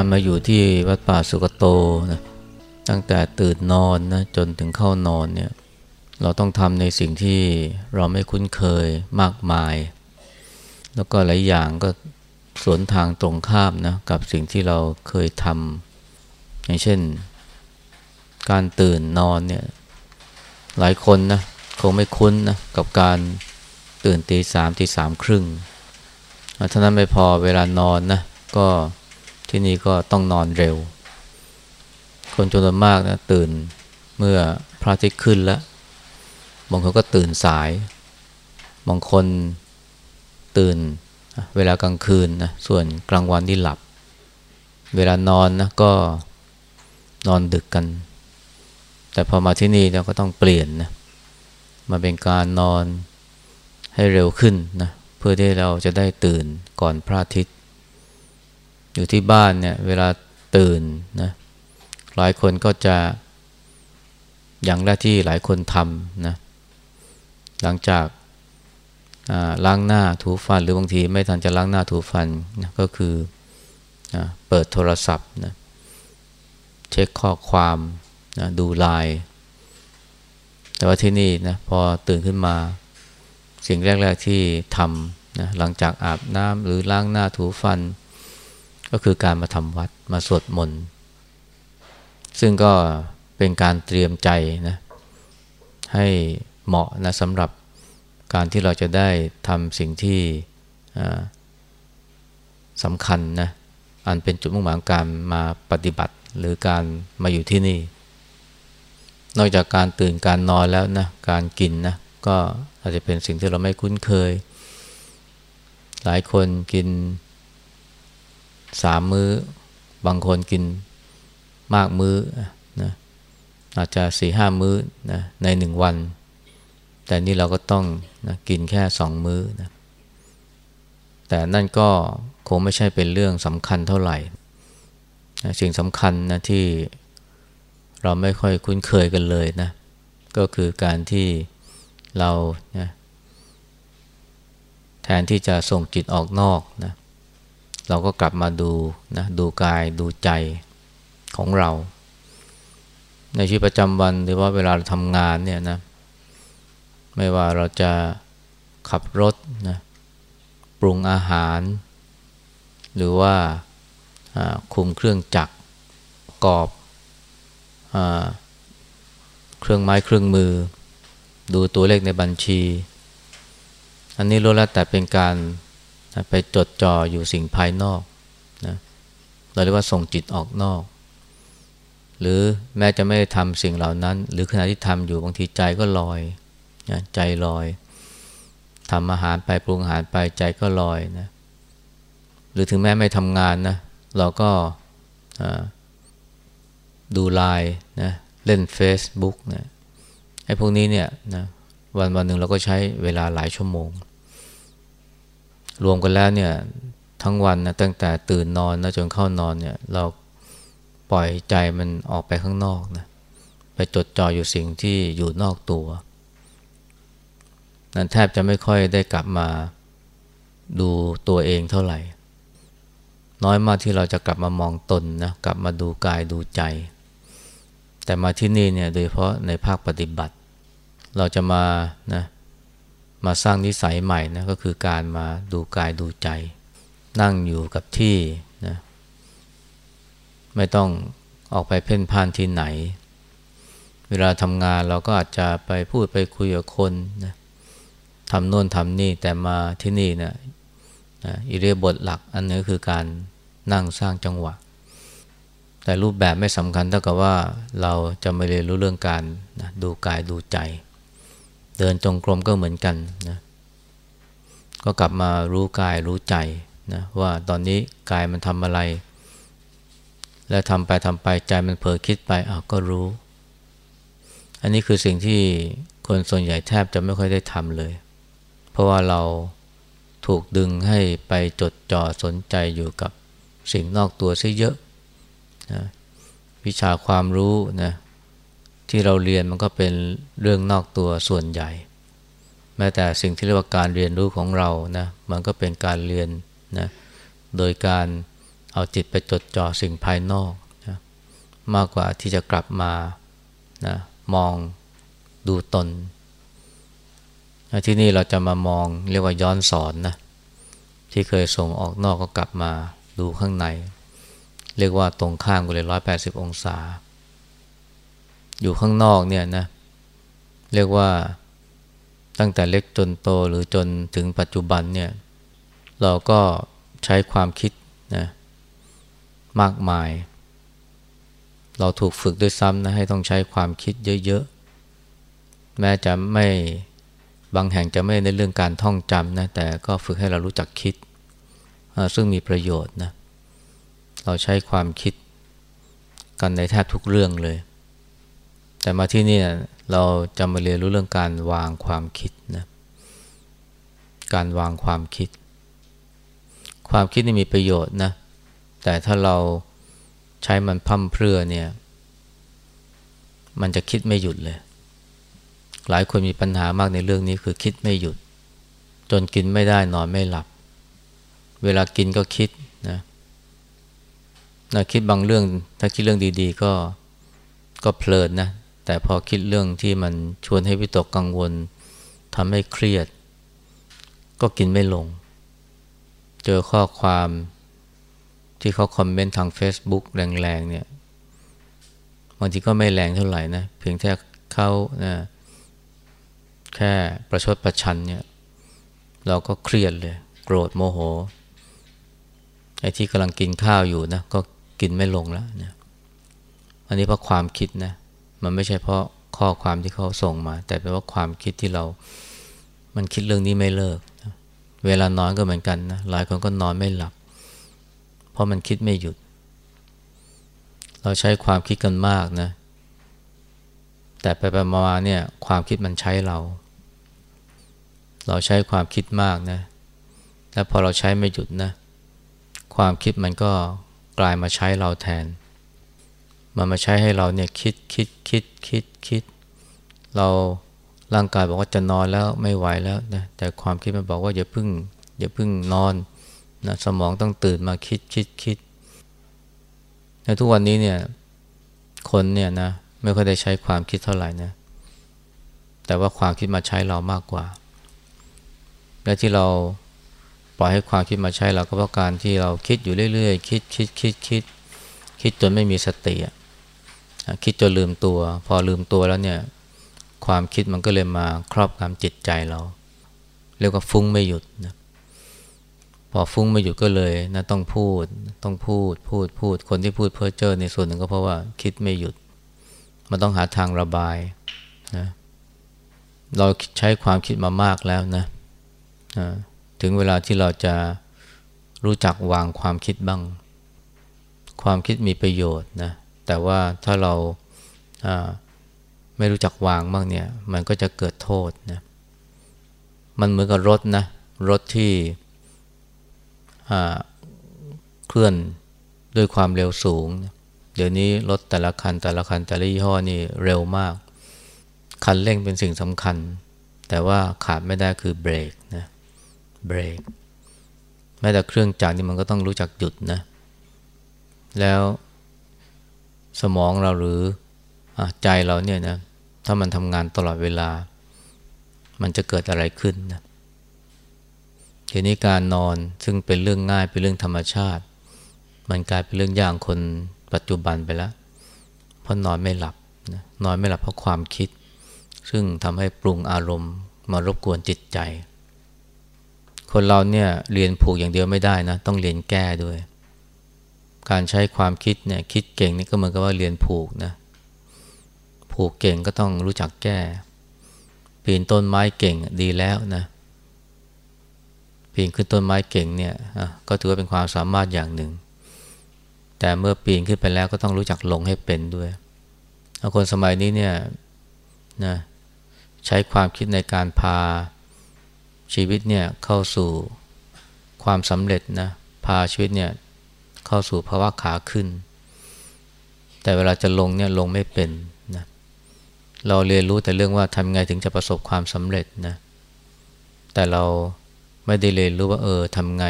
การมาอยู่ที่วัดป่าสุกโตนะตั้งแต่ตื่นนอนนะจนถึงเข้านอนเนี่ยเราต้องทำในสิ่งที่เราไม่คุ้นเคยมากมาย แล้วก็หลายอย่างก็สวนทางตรงข้ามนะกับสิ่งที่เราเคยทำอย่างเช่น การตื่นนอนเนี่ยหลายคนนะคงไม่คุ้นนะกับการตื่นตีสามตีสามครึ่งเท่านั้นไม่พอเวลานอนนะก็ ที่นี่ก็ต้องนอนเร็ว คนจำนวนมากนะตื่นเมื่อพระอาทิตย์ขึ้นแล้ว บางคนก็ตื่นสาย บางคนตื่นเวลากลางคืนนะส่วนกลางวันที่หลับ เวลานอนนะก็นอนดึกกัน แต่พอมาที่นี่เราก็ต้องเปลี่ยนนะมาเป็นการนอนให้เร็วขึ้นนะเพื่อที่เราจะได้ตื่นก่อนพระอาทิตย์ อยู่ที่บ้านเนี่ยเวลาตื่นนะหลายคนก็จะอย่างแรกที่หลายคนทำนะหลังจากล้างหน้าถูฟัน หรือบางทีไม่ทันจะล้างหน้าถูฟันนะก็คืออเปิดโทรศัพท์นะเช็คข้อความนะดูไลน์แต่ว่าที่นี่นะพอตื่นขึ้นมา สิ่งแรก ๆที่ทำนะหลังจากอาบน้ำหรือล้างหน้าถูฟัน ก็คือการมาทำวัดมาสวดมนต์ซึ่งก็เป็นการเตรียมใจนะให้เหมาะนะสำหรับการที่เราจะได้ทำสิ่งที่สำคัญนะอันเป็นจุดมุ่งหมายการมาปฏิบัติหรือการมาอยู่ที่นี่ นอกจากการตื่นการนอนแล้วนะการกินนะก็อาจจะเป็นสิ่งที่เราไม่คุ้นเคย หลายคนกิน สามมือ้อบางคนกินมากมื้อนะอาจจะสี่ห้ามื้อนะในหนึ่งวัน แต่นี่เราก็ต้องนะกินแค่สองมื้อนะแต่นั่นก็คงไม่ใช่เป็นเรื่องสำคัญเท่าไหร่นะสิ่งสำคัญนะที่เราไม่ค่อยคุ้นเคยกันเลยนะ ก็คือการที่เรานะแทนที่จะส่งจิตออกนอกนะเเราก็กลับมาดูนะดูกายดูใจของเรา ในชีวิตประจำวันหรือว่าเวลาเราทำงานเนี่ยนะไม่ว่าเราจะขับรถนะปรุงอาหาร หรือว่าคุมเครื่องจักรกอบเครื่องไม้เครื่องมือ ดูตัวเลขในบัญชี อันนี้รู้แล้วแต่เป็นการ ไปจดจ่ออยู่สิ่งภายนอกนะเราเรียกว่าส่งจิตออกนอก หรือแม้จะไม่ได้ทำสิ่งเหล่านั้น หรือขณะที่ทำอยู่บางทีใจก็ลอยนะใจลอยทำอาหารไปปรุงอาหารไปใจก็ลอยนะหรือถึงแม้ไม่ทำงานนะเราก็ดูไลน์นะเล่น Facebook นะไอ้พวกนี้เนี่ยนะวันวันหนึ่งเราก็ใช้เวลาหลายชั่วโมง รวมกันแล้วเนี่ยทั้งวันนะตั้งแต่ตื่นนอนนะจนเข้านอนเนี่ยเราปล่อยใจมันออกไปข้างนอกนะไปจดจ่ออยู่สิ่งที่อยู่นอกตัว นั้นแทบจะไม่ค่อยได้กลับมาดูตัวเองเท่าไหร่ น้อยมากที่เราจะกลับมามองตนนะกลับมาดูกายดูใจ แต่มาที่นี่เนี่ยโดยเฉพาะในภาคปฏิบัติ เราจะมานะ มาสร้างนิสัยใหม่นะก็คือการมาดูกายดูใจ นั่งอยู่กับที่นะไม่ต้องออกไปเพ่นพ่านที่ไหน เวลาทำงานเราก็อาจจะไปพูดไปคุยกับคนนะทำโน่นทำนี่แต่มาที่นี่นะนะอิเรียบทหลักอันนี้คือการนั่งสร้างจังหวะ แต่รูปแบบไม่สำคัญเท่ากับว่าเราจะไม่เรียนรู้เรื่องการนะดูกายดูใจ เดินจงกรมก็เหมือนกันนะก็กลับมารู้กายรู้ใจนะว่าตอนนี้กายมันทำอะไร แล้วทำไปทำไปใจมันเผลอคิดไปอ้าวก็รู้ อันนี้คือสิ่งที่คนส่วนใหญ่แทบจะไม่ค่อยได้ทำเลย เพราะว่าเราถูกดึงให้ไปจดจ่อสนใจอยู่กับสิ่งนอกตัวซะเยอะนะวิชาความรู้นะ ที่เราเรียนมันก็เป็นเรื่องนอกตัวส่วนใหญ่ แม้แต่สิ่งที่เรียกว่าการเรียนรู้ของเรานะมันก็เป็นการเรียนนะโดยการเอาจิตไปจดจ่อสิ่งภายนอกนะมากกว่าที่จะกลับมานะมองดูตน ที่นี่เราจะมามองเรียกว่าย้อนสอนนะที่เคยส่งออกนอกก็กลับมาดูข้างใน เรียกว่าตรงข้ามกันเลยร้อยแปดสิบองศา อยู่ข้างนอกเนี่ยนะ เรียกว่าตั้งแต่เล็กจนโตหรือจนถึงปัจจุบันเนี่ย เราก็ใช้ความคิดนะมากมาย เราถูกฝึกด้วยซ้ำนะให้ต้องใช้ความคิดเยอะๆ แม้จะไม่บางแห่งจะไม่ในเรื่องการท่องจำนะ แต่ก็ฝึกให้เรารู้จักคิด ซึ่งมีประโยชน์นะ เราใช้ความคิดกันในแทบทุกเรื่องเลย แต่มาที่นี่เราจะมาเรียนรู้เรื่องการวางความคิดนะ การวางความคิด ความคิดนี่มีประโยชน์นะ แต่ถ้าเราใช้มันพั่มเพรื่อเนี่ย มันจะคิดไม่หยุดเลย หลายคนมีปัญหามากในเรื่องนี้คือคิดไม่หยุด จนกินไม่ได้นอนไม่หลับ เวลากินก็คิดนะนะคิดบางเรื่อง ถ้าคิดเรื่องดี ๆ ก็ก็เพลินนะ แต่พอคิดเรื่องที่มันชวนให้วิตกกังวลทำให้เครียด ก็กินไม่ลง เจอข้อความที่เขาคอมเมนต์ทาง Facebook แรงๆเนี่ยบางทีก็ไม่แรงเท่าไหร่นะ เพียงแค่เขานะแค่ประชดประชันเนี่ย เราก็เครียดเลย โกรธโมโหไอ้ที่กำลังกินข้าวอยู่นะ ก็กินไม่ลงแล้วนี่ยอันนี้เพราะความคิดนะ มันไม่ใช่เพราะข้อความที่เขาส่งมา แต่เป็นว่าความคิดที่เรา มันคิดเรื่องนี้ไม่เลิก เวลานอนก็เหมือนกันนะหลายคนก็นอนไม่หลับ เพราะมันคิดไม่หยุด เราใช้ความคิดกันมากนะ แต่ไปไปมาเนี่ย ความคิดมันใช้เรา เราใช้ความคิดมากนะ แล้วพอเราใช้ไม่หยุดนะ ความคิดมันก็กลายมาใช้เราแทน มันมาใช้ให้เราเนี่ยคิดคิดคิดคิดคิด เราร่างกายบอกว่าจะนอนแล้วไม่ไหวแล้วนะแต่ความคิดมันบอกว่าอย่าพึ่งอย่าพึ่งนอนนะสมองต้องตื่นมาคิดคิดคิดในทุกวันนี้เนี่ยคนเนี่ยนะไม่ค่อยได้ใช้ความคิดเท่าไหร่นะแต่ว่าความคิดมาใช้เรามากกว่า และที่เราปล่อยให้ความคิดมาใช้เราก็เพราะการที่เราคิดอยู่เรื่อยๆ คิดคิดคิดคิดคิดจนไม่มีสติ คิดจนลืมตัว พอลืมตัวแล้วเนี่ยความคิดมันก็เลยมาครอบงำจิตใจเรา เรียกว่าฟุ้งไม่หยุดนะพอฟุ้งไม่หยุดก็เลยนะต้องพูดต้องพูดพูดพูดคนที่พูดเพ้อเจ้อในส่วนหนึ่งก็เพราะว่าคิดไม่หยุด มันต้องหาทางระบายนะเราใช้ความคิดมามากแล้วนะถึงเวลาที่เราจะรู้จักวางความคิดบ้าง ความคิดมีประโยชน์นะ แต่ว่าถ้าเราไม่รู้จักวางบ้างเนี่ย มันก็จะเกิดโทษนะมันเหมือนกับรถนะ รถที่เคลื่อนด้วยความเร็วสูง เดี๋ยวนี้รถแต่ละคันแต่ละคันแต่ละยี่ห้อนี่เร็วมาก คันเร่งเป็นสิ่งสำคัญ แต่ว่าขาดไม่ได้คือเบรกนะเบรกแม้แต่เครื่องจักรนี่มันก็ต้องรู้จักหยุดนะ แล้ว สมองเราหรืออใจเราเนี่ยนะถ้ามันทำงานตลอดเวลา มันจะเกิดอะไรขึ้นนะทีนี้การนอนซึ่งเป็นเรื่องง่ายเป็นเรื่องธรรมชาติ มันกลายเป็นเรื่องยากคนปัจจุบันไปแล้ว เพราะนอนไม่หลับนะนอนไม่หลับเพราะความคิด ซึ่งทำให้ปรุงอารมณ์มารบกวนจิตใจ คนเราเนี่ยเรียนผูกอย่างเดียวไม่ได้นะ ต้องเรียนแก้ด้วย การใช้ความคิดเนี่ยคิดเก่งนี่ก็เหมือนกับว่าเรียนผูกนะผูกเก่งก็ต้องรู้จักแก้ ปีนต้นไม้เก่งดีแล้วนะปีนขึ้นต้นไม้เก่งเนี่ยก็ถือว่าเป็นความสามารถอย่างหนึ่ง แต่เมื่อปีนขึ้นไปแล้วก็ต้องรู้จักลงให้เป็นด้วยคนสมัยนี้เนี่ยนะใช้ความคิดในการพาชีวิตเนี่ยเข้าสู่ความสำเร็จนะพาชีวิตเนี่ย เข้าสู่ภาวะขาขึ้น แต่เวลาจะลงเนี่ยลงไม่เป็นนะเราเรียนรู้แต่เรื่องว่าทำไงถึงจะประสบความสำเร็จนะแต่เราไม่ได้เรียนรู้ว่าเออทำไง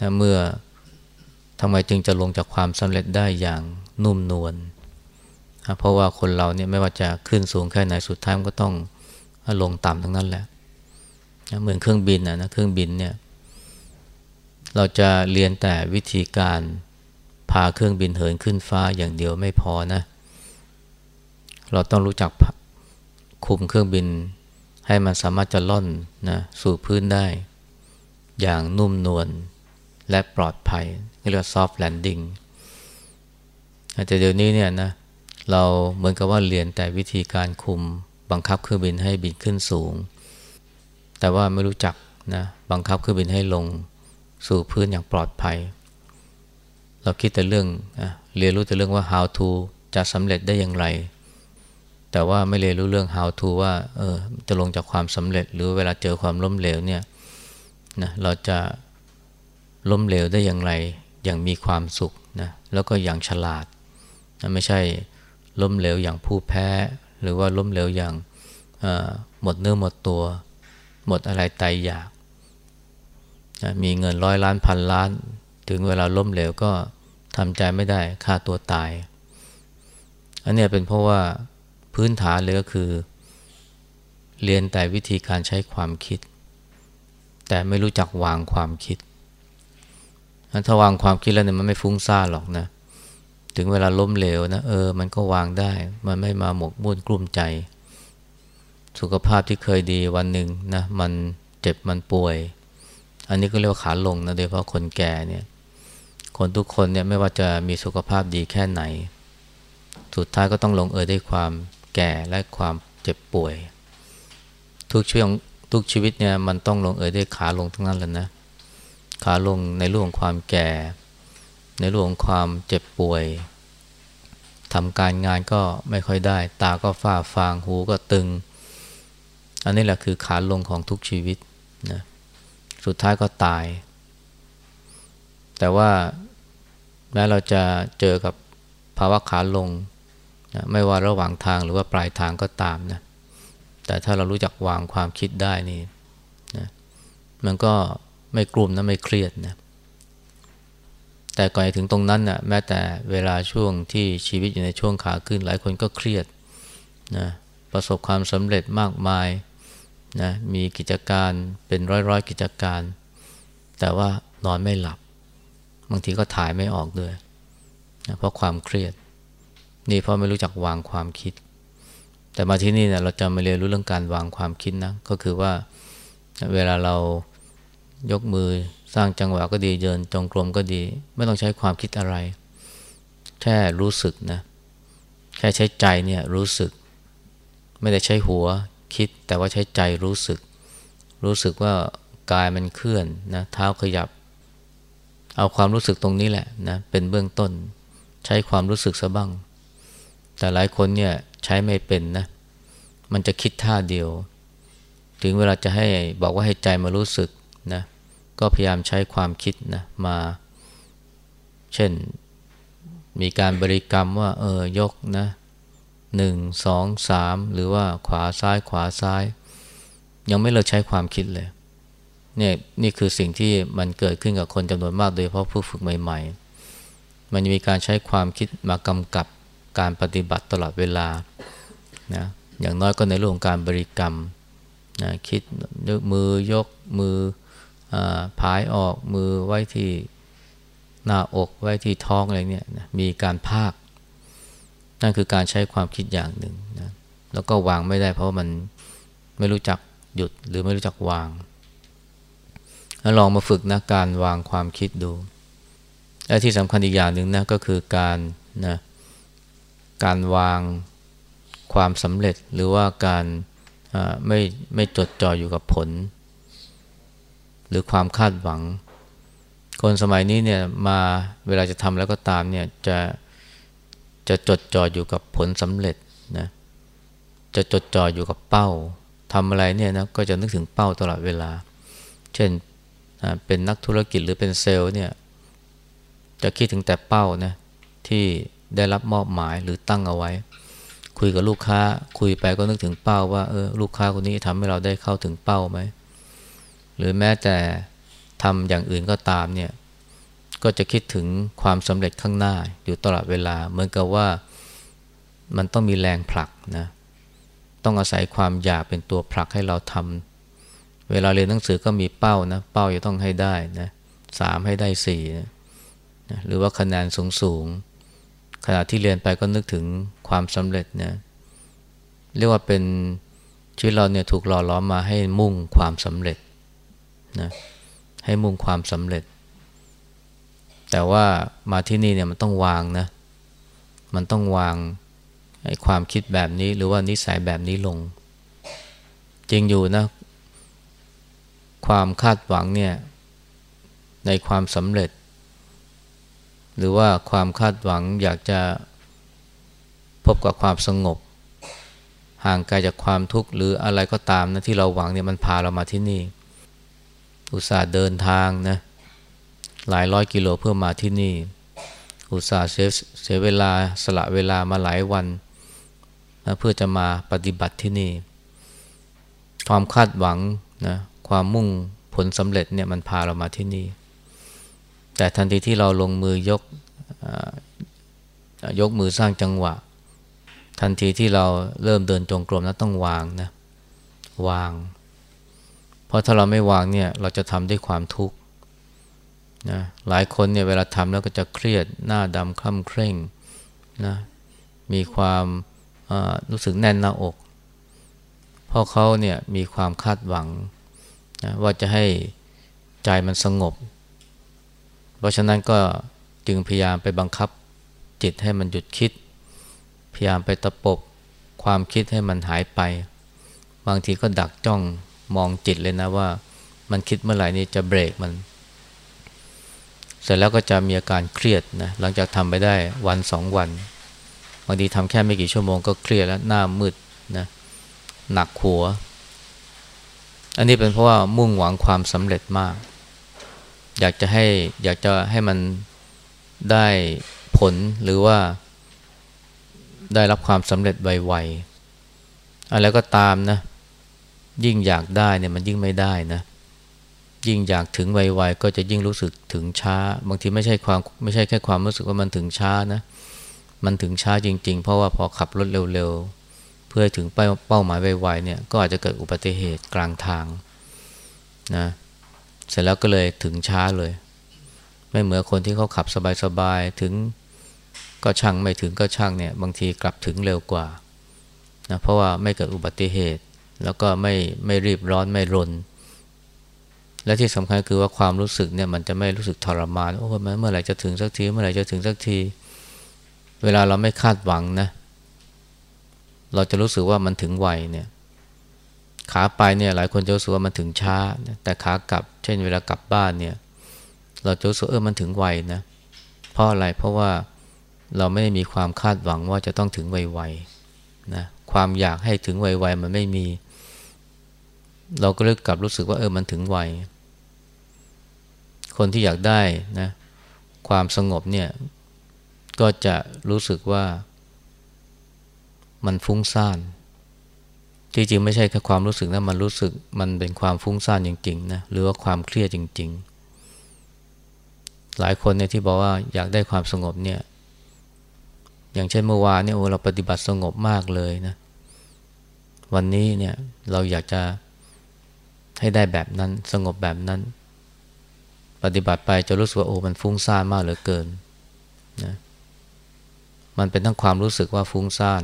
นะเมื่อทำไมจึงจะลงจากความสำเร็จได้อย่างนุ่มนวลเพราะว่าคนเราเนี่ยไม่ว่าจะขึ้นสูงแค่ไหนสุดท้ายก็ต้องลงต่ำทั้งนั้นแหละเหมือนเครื่องบินนะเครื่องบินเนี่ย เราจะเรียนแต่วิธีการพาเครื่องบินเหินขึ้นฟ้าอย่างเดียวไม่พอนะ เราต้องรู้จักคุมเครื่องบิน ให้มันสามารถจะล่อนนะสู่พื้นได้ อย่างนุ่มนวลและปลอดภัยเรียกว่า soft landing แต่เดี๋ยวนี้เนี่ยนะเราเหมือนกับว่าเรียนแต่วิธีการคุมบังคับเครื่องบินให้บินขึ้นสูง แต่ว่าไม่รู้จักนะบังคับเครื่องบินให้ลง สู่พื้นอย่างปลอดภัย เราคิดแต่เรื่องเรียนรู้แต่เรื่องว่า how to จะสำเร็จได้อย่างไร แต่ว่าไม่เรียนรู้เรื่อง how to ว่าเออจะลงจากความสำเร็จ หรือเวลาเจอความล้มเหลวเนี่ยนะเราจะล้มเหลวได้อย่างไร อย่างมีความสุขนะแล้วก็อย่างฉลาดนะไม่ใช่ล้มเหลวอย่างผู้แพ้ หรือว่าล้มเหลวอย่างหมดเนื้อหมดตัว หมดอะไรตายอยาก นะมีเงินร้อยล้านพันล้าน ถึงเวลาล้มเหลวก็ทำใจไม่ได้ฆ่าตัวตาย อันนี้เป็นเพราะว่าพื้นฐานเลยก็คือ เรียนแต่วิธีการใช้ความคิด แต่ไม่รู้จักวางความคิด ถ้าวางความคิดแล้วเนี่ยมันไม่ฟุ้งซ่านหรอกนะ ถึงเวลาล้มเหลวนะเออ มันก็วางได้ มันไม่มาหมกมุ่นกลุ้มใจ สุขภาพที่เคยดีวันหนึ่งนะมันเจ็บมันป่วย อันนี้ก็เรียกว่าขาลงนะโดยเฉพาะคนแก่เนี่ยคนทุกคนเนี่ยไม่ว่าจะมีสุขภาพดีแค่ไหน สุดท้ายก็ต้องลงเอยด้วยความแก่และความเจ็บป่วย ทุกช่วงทุกชีวิตเนี่ยมันต้องลงเอยด้วยขาลงทั้งนั้นแหละนะขาลงในเรื่องความแก่ ในเรื่องความเจ็บป่วยทำการงานก็ไม่ค่อยได้ ตาก็ฝ้าฟางหูก็ตึง อันนี้แหละคือขาลงของทุกชีวิตนะ สุดท้ายก็ตาย แต่ว่าแม้เราจะเจอกับภาวะขาลงนะไม่ว่าระหว่างทางหรือว่าปลายทางก็ตามนะแต่ถ้าเรารู้จักวางความคิดได้นี่นะมันก็ไม่กลุ่มนะไม่เครียดนะแต่ก่อนถึงตรงนั้นนะ่ะแม้แต่เวลาช่วงที่ชีวิตอยู่ในช่วงขาขึ้นหลายคนก็เครียดนะประสบความสำเร็จมากมาย นะมีกิจการเป็นร้อยๆกิจการ แต่ว่านอนไม่หลับ บางทีก็ถ่ายไม่ออกด้วยนะเพราะความเครียด นี่เพราะไม่รู้จักวางความคิด แต่มาที่นี่เนี่ยเราจะมาเรียนรู้เรื่องการวางความคิดนะก็คือว่าเวลาเรายกมือสร้างจังหวะก็ดีเดินจงกรมก็ดี ไม่ต้องใช้ความคิดอะไร แค่รู้สึกนะแค่ใช้ใจเนี่ยรู้สึก ไม่ได้ใช้หัว คิด แต่ว่าใช้ใจรู้สึก รู้สึกว่ากายมันเคลื่อนนะเท้าขยับ เอาความรู้สึกตรงนี้แหละนะเป็นเบื้องต้น ใช้ความรู้สึกซะบ้าง แต่หลายคนเนี่ยใช้ไม่เป็นนะ มันจะคิดท่าเดียว ถึงเวลาจะให้บอกว่าให้ใจมารู้สึกนะก็พยายามใช้ความคิดนะมา เช่นมีการบริกรรมว่าเออยกนะ หนึ่งสองสามหรือว่าขวาซ้ายขวาซ้าย ยังไม่เลิกใช้ความคิดเลยเนี่ยนี่คือสิ่งที่มันเกิดขึ้นกับคนจำนวนมากโดยเฉพาะผู้ฝึกใหม่ ๆ มันมีการใช้ความคิดมากำกับการปฏิบัติตลอดเวลานะอย่างน้อยก็ในเรื่องของการบริกรรมนะคิดมือยกมือผายออกมือไว้ที่หน้าอกไว้ที่ท้องอะไรเนี่ยนะมีการพาก นั่นคือการใช้ความคิดอย่างหนึ่งนะแล้วก็วางไม่ได้เพราะมันไม่รู้จักหยุดหรือไม่รู้จักวางแล้วลองมาฝึกนะการวางความคิดดูและที่สำคัญอีกอย่างหนึ่งนะก็คือการนะการวางความสำเร็จหรือว่าการไม่ไม่จดจ่ออยู่กับผล หรือความคาดหวัง คนสมัยนี้เนี่ยมาเวลาจะทำแล้วก็ตามเนี่ยจะ จะจดจ่ออยู่กับผลสำเร็จนะจะจดจ่ออยู่กับเป้าทำอะไรเนี่ยนะก็จะนึกถึงเป้าตลอดเวลา เช่นเป็นนักธุรกิจหรือเป็นเซลล์เนี่ยจะคิดถึงแต่เป้านะที่ได้รับมอบหมายหรือตั้งเอาไว้ คุยกับลูกค้าคุยไปก็นึกถึงเป้าว่าเออลูกค้าคนนี้ทำให้เราได้เข้าถึงเป้าไหมหรือแม้แต่ทำอย่างอื่นก็ตามเนี่ย ก็จะคิดถึงความสำเร็จข้างหน้าอยู่ตลอดเวลา เหมือนกับว่ามันต้องมีแรงผลักนะต้องอาศัยความอยากเป็นตัวผลักให้เราทำเวลาเรียนหนังสือก็มีเป้านะเป้าจะต้องให้ได้นะสามให้ได้สี่นะหรือว่าคะแนนสูงสูงขณะที่เรียนไปก็นึกถึงความสำเร็จนะเรียกว่าเป็นชีวิตเราเนี่ยถูกหล่อล้อมมาให้มุ่งความสำเร็จนะให้มุ่งความสำเร็จ แต่ว่ามาที่นี่เนี่ยมันต้องวางนะ มันต้องวางไอ้ความคิดแบบนี้หรือว่านิสัยแบบนี้ลง จริงอยู่นะ ความคาดหวังเนี่ยในความสำเร็จ หรือว่าความคาดหวังอยากจะพบกับความสงบ ห่างไกลจากความทุกข์หรืออะไรก็ตามนะที่เราหวังเนี่ยมันพาเรามาที่นี่ อุตส่าห์เดินทางนะ หลายร้อยกิโลเพื่อมาที่นี่ อุตส่าห์เสียเวลาสละเวลามาหลายวันนะเพื่อจะมาปฏิบัติที่นี่ ความคาดหวังนะความมุ่งผลสำเร็จเนี่ยมันพาเรามาที่นี่ แต่ทันทีที่เราลงมือยกยกมือสร้างจังหวะ ทันทีที่เราเริ่มเดินจงกรมนะต้องวางนะวาง เพราะถ้าเราไม่วางเนี่ยเราจะทำด้วยความทุกข์ นะหลายคนเนี่ยเวลาทำแล้วก็จะเครียดหน้าดำคล่ำเคร่งนะมีความรู้สึกแน่นหน้าอก เพราะเขาเนี่ยมีความคาดหวังนะว่าจะให้ใจมันสงบ เพราะฉะนั้นก็จึงพยายามไปบังคับจิตให้มันหยุดคิด พยายามไปตะปบความคิดให้มันหายไป บางทีก็ดักจ้องมองจิตเลยนะว่า มันคิดเมื่อไหร่นี่จะเบรกมัน เสร็จแล้วก็จะมีอาการเครียดนะหลังจากทำไปได้วันสองวันบางทีทำแค่ไม่กี่ชั่วโมงก็เครียดแล้วหน้ามืดนะหนักหัว อันนี้เป็นเพราะว่ามุ่งหวังความสำเร็จมาก อยากจะให้อยากจะให้มันได้ผลหรือว่า ได้รับความสำเร็จไวๆอะไรก็ตามนะ ยิ่งอยากได้เนี่ยมันยิ่งไม่ได้นะ ยิ่งอยากถึงไวๆก็จะยิ่งรู้สึกถึงช้า บางทีไม่ใช่ความไม่ใช่แค่ความรู้สึกว่ามันถึงช้านะ มันถึงช้าจริง ๆ เพราะว่าพอขับรถเร็วๆ เพื่อถึงเป้าหมายไวๆเนี่ยก็อาจจะเกิดอุบัติเหตุกลางทางนะเสร็จแล้วก็เลยถึงช้าเลย ไม่เหมือนคนที่เขาขับสบายๆถึงก็ช่างไม่ถึงก็ช่างเนี่ยบางทีกลับถึงเร็วกว่านะเพราะว่าไม่เกิดอุบัติเหตุ แล้วก็ไม่ไม่รีบร้อนไม่รน และที่สำคัญคือว่าความรู้สึกเนี่ยมันจะไม่รู้สึกทรมานโอ้เมื่อไหร่จะถึงสักทีเมื่อไหร่จะถึงสักที เวลาเราไม่คาดหวังนะ เราจะรู้สึกว่ามันถึงไวเนี่ย ขาไปเนี่ยหลายคนจะรู้สึกว่ามันถึงช้า แต่ขากลับ เช่น เวลากลับบ้านเนี่ย เราจะรู้สึกเออมันถึงไวนะเพราะอะไรเพราะว่าเราไม่ได้มีความคาดหวังว่าจะต้องถึงไวๆนะความอยากให้ถึงไวๆมันไม่มี เราก็เลยกลับรู้สึกว่าเออมันถึงไว คนที่อยากได้นะความสงบเนี่ย ก็จะรู้สึกว่ามันฟุ้งซ่านที่จริงไม่ใช่แค่ความรู้สึกนะมันรู้สึกมันเป็นความฟุ้งซ่านจริงๆนะหรือว่าความเครียดจริง ๆ หลายคนเนี่ยที่บอกว่าอยากได้ความสงบเนี่ย อย่างเช่นเมื่อวานเนี่ยโอ้เราปฏิบัติสงบมากเลยนะ วันนี้เนี่ยเราอยากจะให้ได้แบบนั้นสงบแบบนั้น ปฏิบัติไปจะรู้สึกว่าโอ้มันฟุ้งซ่านมากเหลือเกินนะมันเป็นทั้งความรู้สึกว่าฟุ้งซ่าน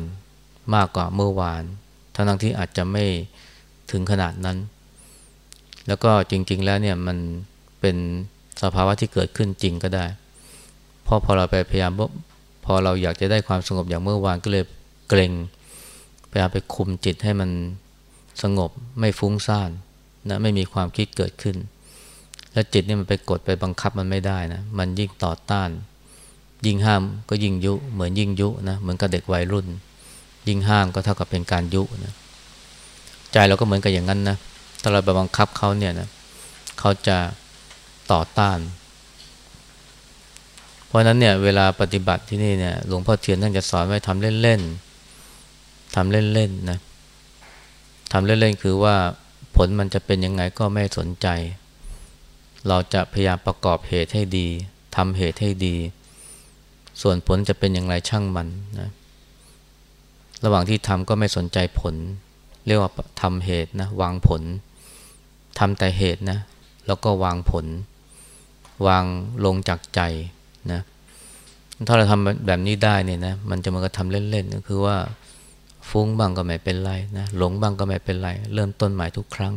มากกว่าเมื่อวาน ทั้งที่อาจจะไม่ถึงขนาดนั้น แล้วก็จริง ๆ แล้วเนี่ยมันเป็นสภาวะที่เกิดขึ้นจริงก็ได้พอพอเราไปพยายามพอเราอยากจะได้ความสงบอย่างเมื่อวานก็เลยเกรงพยายามไปคุมจิตให้มันสงบไม่ฟุ้งซ่านนะไม่มีความคิดเกิดขึ้น แล้วจิตนี่มันไปกดไปบังคับมันไม่ได้นะ มันยิ่งต่อต้าน ยิ่งห้ามก็ยิ่งยุ เหมือนยิ่งยุนะ เหมือนกับเด็กวัยรุ่น ยิ่งห้ามก็เท่ากับเป็นการยุนะ ใจเราก็เหมือนกับอย่างนั้นนะ ถ้าเราไปบังคับเขาเนี่ยนะ เขาจะต่อต้าน เพราะนั้นเนี่ยเวลาปฏิบัติที่นี่เนี่ย หลวงพ่อเทียนท่านจะสอนไว้ทำเล่นๆทำเล่นๆนะทำเล่นๆคือว่าผลมันจะเป็นยังไงก็ไม่สนใจ เราจะพยายามประกอบเหตุให้ดีทำเหตุให้ดี ส่วนผลจะเป็นอย่างไรช่างมันนะระหว่างที่ทำก็ไม่สนใจผล เรียกว่าทำเหตุนะวางผลทำแต่เหตุนะแล้วก็วางผล วางลงจากใจนะถ้าเราทำแบบนี้ได้เนี่ยนะมันจะมันก็ทำเล่นๆก็คือว่าฟุ้งบ้างก็ไม่เป็นไรนะหลงบ้างก็ไม่เป็นไร เริ่มต้นใหม่ทุกครั้ง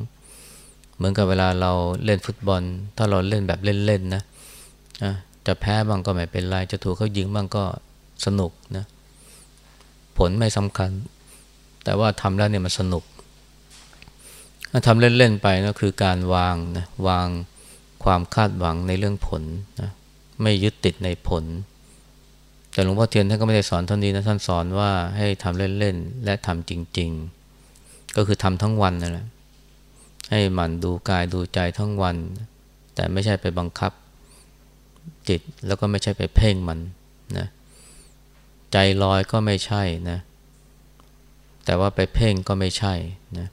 เหมือนกับเวลาเราเล่นฟุตบอล ถ้าเราเล่นแบบเล่นๆนะจะแพ้บ้างก็ไม่เป็นไร จะถูกเขายิงบ้างก็สนุกนะ ผลไม่สำคัญ แต่ว่าทำแล้วเนี่ยมันสนุกทำเล่นๆไปก็คือการวางนะวางความคาดหวังในเรื่องผลนะไม่ยึดติดในผล แต่หลวงพ่อเทียนท่านก็ไม่ได้สอนเท่านี้นะท่านสอนว่าให้ทำเล่นๆและทำจริง ๆ ก็คือทำทั้งวันนั่นแหละ ให้หมั่นดูกายดูใจทั้งวัน แต่ไม่ใช่ไปบังคับจิตแล้วก็ไม่ใช่ไปเพ่งมันนะใจลอยก็ไม่ใช่นะ แต่ว่าไปเพ่งก็ไม่ใช่นะ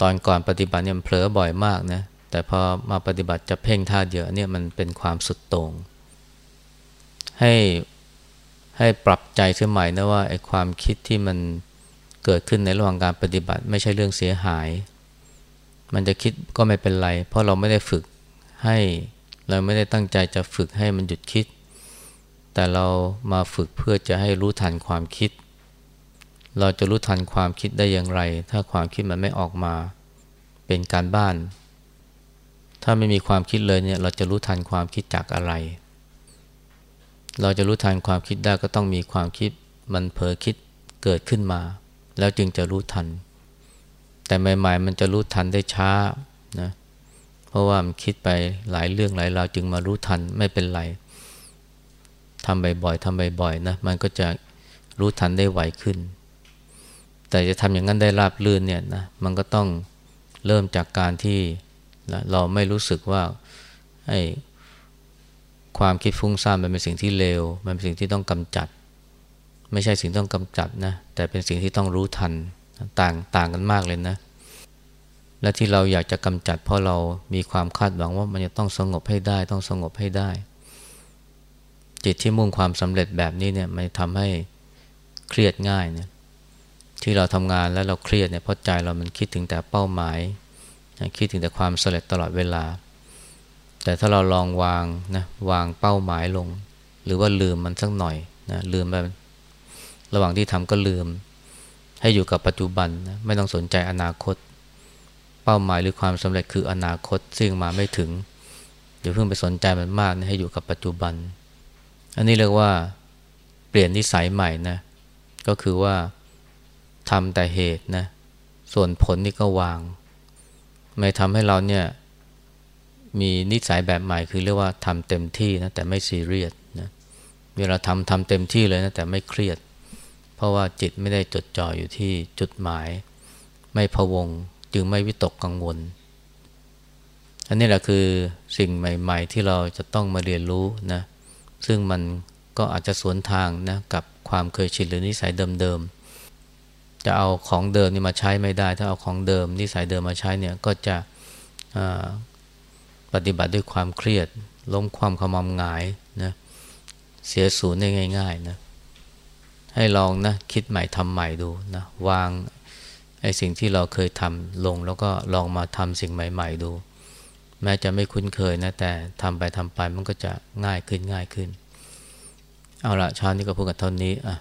ตอนก่อนปฏิบัติเนี่ยเผลอบ่อยมากนะแต่พอมาปฏิบัติจะเพ่งท่าเยอะเนี่ยมันเป็นความสุดโต่งให้ให้ปรับใจเสียใหม่นะว่าไอ้ความคิดที่มันเกิดขึ้นในระหว่างการปฏิบัติ ไม่ใช่เรื่องเสียหาย มันจะคิดก็ไม่เป็นไร เพราะเราไม่ได้ฝึกให้เราไม่ได้ตั้งใจจะฝึกให้มันหยุดคิด แต่เรามาฝึกเพื่อจะให้รู้ทันความคิด เราจะรู้ทันความคิดได้อย่างไร ถ้าความคิดมันไม่ออกมาเป็นการบ้าน ถ้าไม่มีความคิดเลยเนี่ยเราจะรู้ทันความคิดจากอะไร เราจะรู้ทันความคิดได้ก็ต้องมีความคิดมันเผลอคิดเกิดขึ้นมา แล้วจึงจะรู้ทัน แต่ใหม่ ๆ มันจะรู้ทันได้ช้านะเพราะว่ามันคิดไปหลายเรื่องหลายราวจึงมารู้ทันไม่เป็นไรทำบ่อยๆทำบ่อยๆนะมันก็จะรู้ทันได้ไวขึ้น แต่จะทำอย่างนั้นได้ราบลื่นเนี่ยนะมันก็ต้องเริ่มจากการที่เราไม่รู้สึกว่าไอ้ความคิดฟุ้งซ่านมันเป็นสิ่งที่เลว มันเป็นสิ่งที่ต้องกำจัด ไม่ใช่สิ่งต้องกำจัดนะแต่เป็นสิ่งที่ต้องรู้ทัน ต่างต่างกันมากเลยนะ และที่เราอยากจะกำจัดเพราะเรามีความคาดหวังว่ามันจะต้องสงบให้ได้ต้องสงบให้ได้ จิตที่มุ่งความสำเร็จแบบนี้เนี่ยมันทำให้เครียดง่ายเนี่ยที่เราทำงานแล้วเราเครียดเนี่ยเพราะใจเรามันคิดถึงแต่เป้าหมาย คิดถึงแต่ความสำเร็จตลอดเวลา แต่ถ้าเราลองวางนะวางเป้าหมายลง หรือว่าลืมมันสักหน่อยนะลืมไป ระหว่างที่ทำก็ลืม ให้อยู่กับปัจจุบันนะไม่ต้องสนใจอนาคต เป้าหมายหรือความสำเร็จคืออนาคตซึ่งมาไม่ถึงเดี๋ยวเพิ่งไปสนใจมันมากนะให้อยู่กับปัจจุบัน อันนี้เรียกว่าเปลี่ยนนิสัยใหม่นะก็คือว่าทำแต่เหตุนะส่วนผลนี่ก็วาง ไม่ทำให้เราเนี่ยมีนิสัยแบบใหม่คือเรียกว่าทำเต็มที่นะแต่ไม่ซีเรียสนะเวลาทำทำเต็มที่เลยนะแต่ไม่เครียด เพราะว่าจิตไม่ได้จดจ่ออยู่ที่จุดหมาย ไม่พวงจึงไม่วิตกกังวล อันนี้แหละคือสิ่งใหม่ ๆ ที่เราจะต้องมาเรียนรู้นะซึ่งมันก็อาจจะสวนทางนะกับความเคยชินหรือนิสัยเดิมๆจะเอาของเดิมนี่มาใช้ไม่ได้ ถ้าเอาของเดิมนิสัยเดิมมาใช้เนี่ยก็จะปฏิบัติด้วยความเครียดล้มความขมำงายนะเสียศูนย์ได้ง่ายๆนะ ให้ลองนะคิดใหม่ทำใหม่ดูนะวางไอ้สิ่งที่เราเคยทำลงแล้วก็ลองมาทำสิ่งใหม่ ๆ ดู แม้จะไม่คุ้นเคยนะแต่ทำไปทำไปมันก็จะง่ายขึ้นง่ายขึ้น เอาละเช้านี้ก็พูดกันเท่านี้อะ